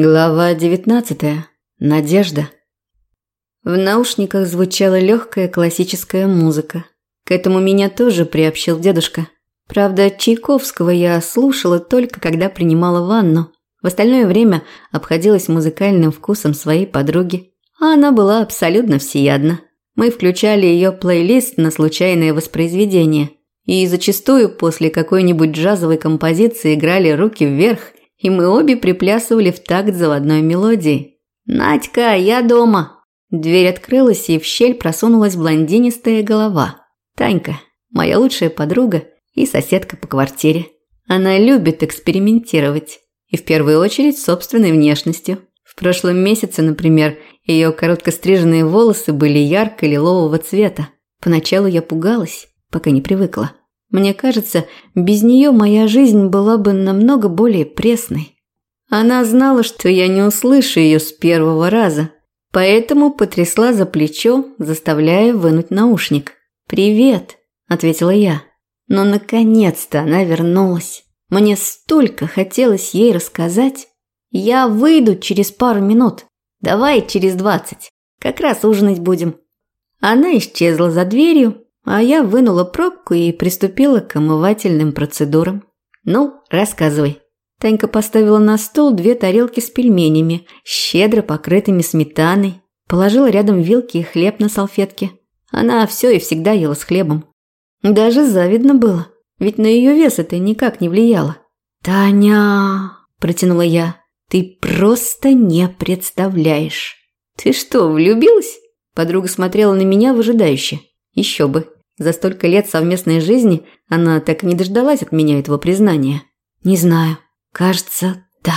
Глава 19. Надежда. В наушниках звучала легкая классическая музыка. К этому меня тоже приобщил дедушка. Правда, Чайковского я слушала только когда принимала ванну. В остальное время обходилась музыкальным вкусом своей подруги. А она была абсолютно всеядна. Мы включали ее плейлист на случайное воспроизведение. И зачастую после какой-нибудь джазовой композиции играли руки вверх и мы обе приплясывали в такт заводной мелодии. «Надька, я дома!» Дверь открылась, и в щель просунулась блондинистая голова. Танька, моя лучшая подруга и соседка по квартире. Она любит экспериментировать. И в первую очередь собственной внешностью. В прошлом месяце, например, ее короткостриженные волосы были ярко-лилового цвета. Поначалу я пугалась, пока не привыкла. Мне кажется, без нее моя жизнь была бы намного более пресной. Она знала, что я не услышу ее с первого раза, поэтому потрясла за плечо, заставляя вынуть наушник. «Привет», – ответила я. Но наконец-то она вернулась. Мне столько хотелось ей рассказать. Я выйду через пару минут. Давай через двадцать. Как раз ужинать будем. Она исчезла за дверью, а я вынула пробку и приступила к омывательным процедурам. «Ну, рассказывай». Танька поставила на стол две тарелки с пельменями, щедро покрытыми сметаной, положила рядом вилки и хлеб на салфетке. Она все и всегда ела с хлебом. Даже завидно было, ведь на ее вес это никак не влияло. «Таня!» – протянула я. «Ты просто не представляешь!» «Ты что, влюбилась?» Подруга смотрела на меня выжидающе. Еще бы. За столько лет совместной жизни она так и не дождалась от меня этого признания. Не знаю. Кажется, да.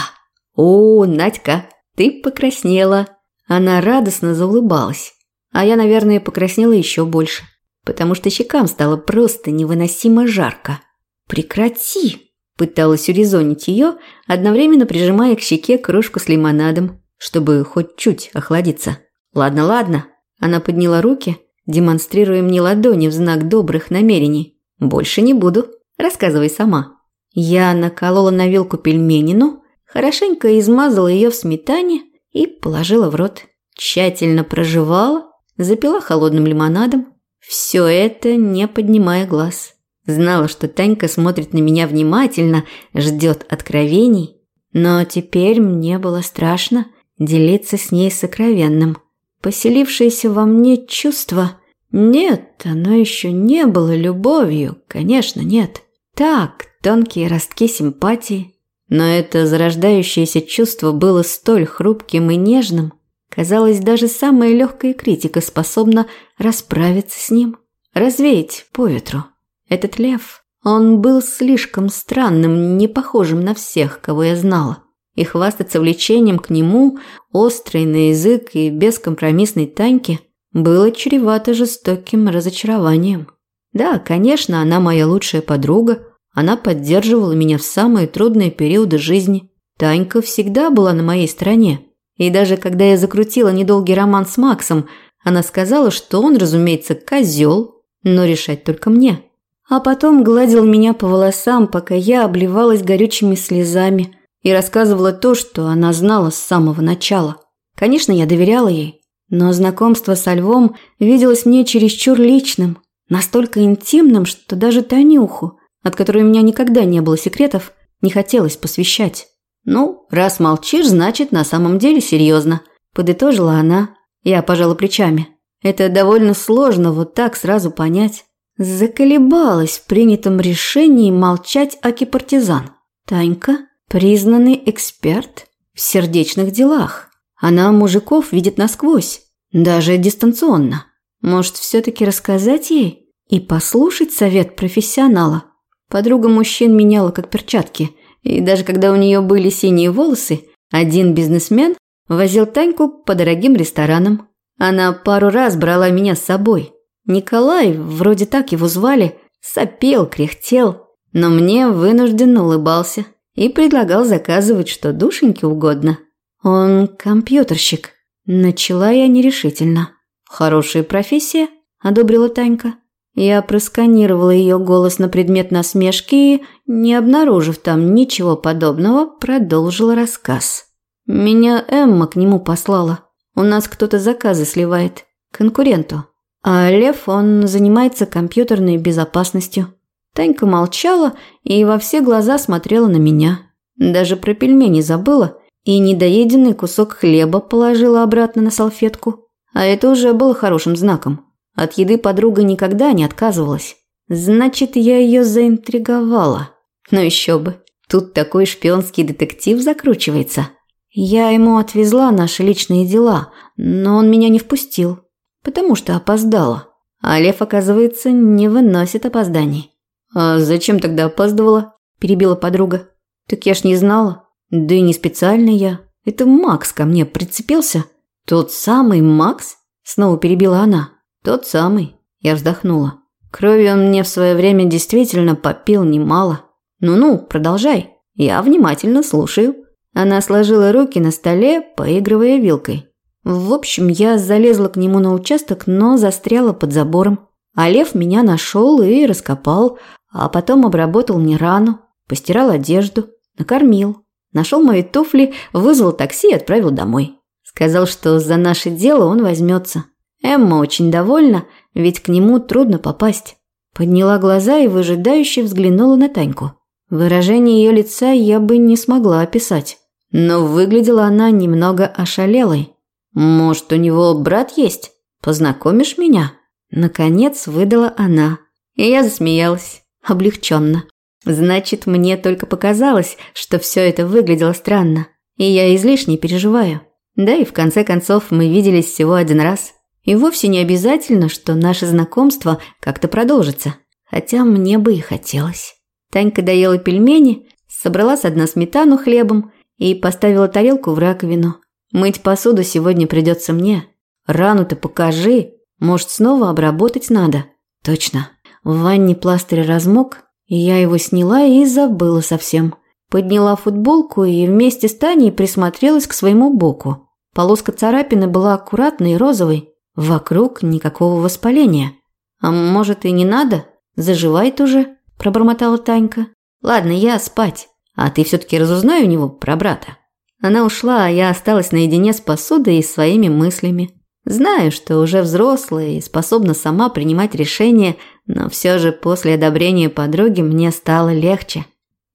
О, Надька, ты покраснела. Она радостно заулыбалась. А я, наверное, покраснела еще больше. Потому что щекам стало просто невыносимо жарко. Прекрати, пыталась урезонить ее, одновременно прижимая к щеке кружку с лимонадом, чтобы хоть чуть охладиться. Ладно, ладно. Она подняла руки демонстрируя мне ладони в знак добрых намерений. «Больше не буду. Рассказывай сама». Я наколола на вилку пельменину, хорошенько измазала ее в сметане и положила в рот. Тщательно прожевала, запила холодным лимонадом. Все это не поднимая глаз. Знала, что Танька смотрит на меня внимательно, ждет откровений. Но теперь мне было страшно делиться с ней сокровенным. Поселившееся во мне чувство нет, оно еще не было любовью, конечно, нет. Так, тонкие ростки симпатии. Но это зарождающееся чувство было столь хрупким и нежным. Казалось, даже самая легкая критика способна расправиться с ним, развеять по ветру. Этот лев, он был слишком странным, не похожим на всех, кого я знала. И хвастаться влечением к нему, острый на язык и бескомпромиссной Таньке – было чревато жестоким разочарованием. Да, конечно, она моя лучшая подруга, она поддерживала меня в самые трудные периоды жизни. Танька всегда была на моей стороне. И даже когда я закрутила недолгий роман с Максом, она сказала, что он, разумеется, козел, но решать только мне. А потом гладил меня по волосам, пока я обливалась горючими слезами и рассказывала то, что она знала с самого начала. Конечно, я доверяла ей, но знакомство со львом виделось мне чересчур личным, настолько интимным, что даже Танюху, от которой у меня никогда не было секретов, не хотелось посвящать. «Ну, раз молчишь, значит, на самом деле серьезно», – подытожила она. Я пожала плечами. Это довольно сложно вот так сразу понять. Заколебалась в принятом решении молчать о кипартизан. Танька – признанный эксперт в сердечных делах. Она мужиков видит насквозь, даже дистанционно. Может, все-таки рассказать ей и послушать совет профессионала? Подруга мужчин меняла как перчатки, и даже когда у нее были синие волосы, один бизнесмен возил Таньку по дорогим ресторанам. Она пару раз брала меня с собой. Николай, вроде так его звали, сопел, кряхтел, но мне вынужденно улыбался и предлагал заказывать что душеньке угодно. «Он компьютерщик», – начала я нерешительно. «Хорошая профессия», – одобрила Танька. Я просканировала ее голос на предмет насмешки и, не обнаружив там ничего подобного, продолжила рассказ. Меня Эмма к нему послала. У нас кто-то заказы сливает. Конкуренту. А Лев, он занимается компьютерной безопасностью. Танька молчала и во все глаза смотрела на меня. Даже про пельмени забыла и недоеденный кусок хлеба положила обратно на салфетку. А это уже было хорошим знаком. От еды подруга никогда не отказывалась. Значит, я ее заинтриговала. Но еще бы. Тут такой шпионский детектив закручивается. Я ему отвезла наши личные дела, но он меня не впустил, потому что опоздала. А Лев, оказывается, не выносит опозданий. «А зачем тогда опаздывала?» – перебила подруга. «Так я ж не знала. Да и не специально я. Это Макс ко мне прицепился». «Тот самый Макс?» – снова перебила она. «Тот самый». Я вздохнула. Крови он мне в свое время действительно попил немало. Ну-ну, продолжай. Я внимательно слушаю. Она сложила руки на столе, поигрывая вилкой. В общем, я залезла к нему на участок, но застряла под забором. А лев меня нашел и раскопал, а потом обработал мне рану, постирал одежду, накормил. Нашел мои туфли, вызвал такси и отправил домой. Сказал, что за наше дело он возьмется. Эмма очень довольна, ведь к нему трудно попасть. Подняла глаза и выжидающе взглянула на Таньку. Выражение ее лица я бы не смогла описать. Но выглядела она немного ошалелой. «Может, у него брат есть? Познакомишь меня?» Наконец выдала она. И я засмеялась. Облегченно. Значит, мне только показалось, что все это выглядело странно. И я излишне переживаю. Да и в конце концов мы виделись всего один раз. И вовсе не обязательно, что наше знакомство как-то продолжится. Хотя мне бы и хотелось. Танька доела пельмени, собрала с дна сметану хлебом и поставила тарелку в раковину. Мыть посуду сегодня придется мне. Рану-то покажи. Может, снова обработать надо? Точно. В ванне пластырь размок, и я его сняла и забыла совсем. Подняла футболку и вместе с Таней присмотрелась к своему боку. Полоска царапины была аккуратной и розовой. Вокруг никакого воспаления. А может и не надо? Заживает уже, пробормотала Танька. Ладно, я спать. А ты все-таки разузнай у него про брата. Она ушла, а я осталась наедине с посудой и своими мыслями. Знаю, что уже взрослая и способна сама принимать решения, но все же после одобрения подруги мне стало легче.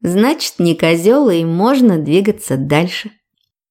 Значит, не козел и можно двигаться дальше.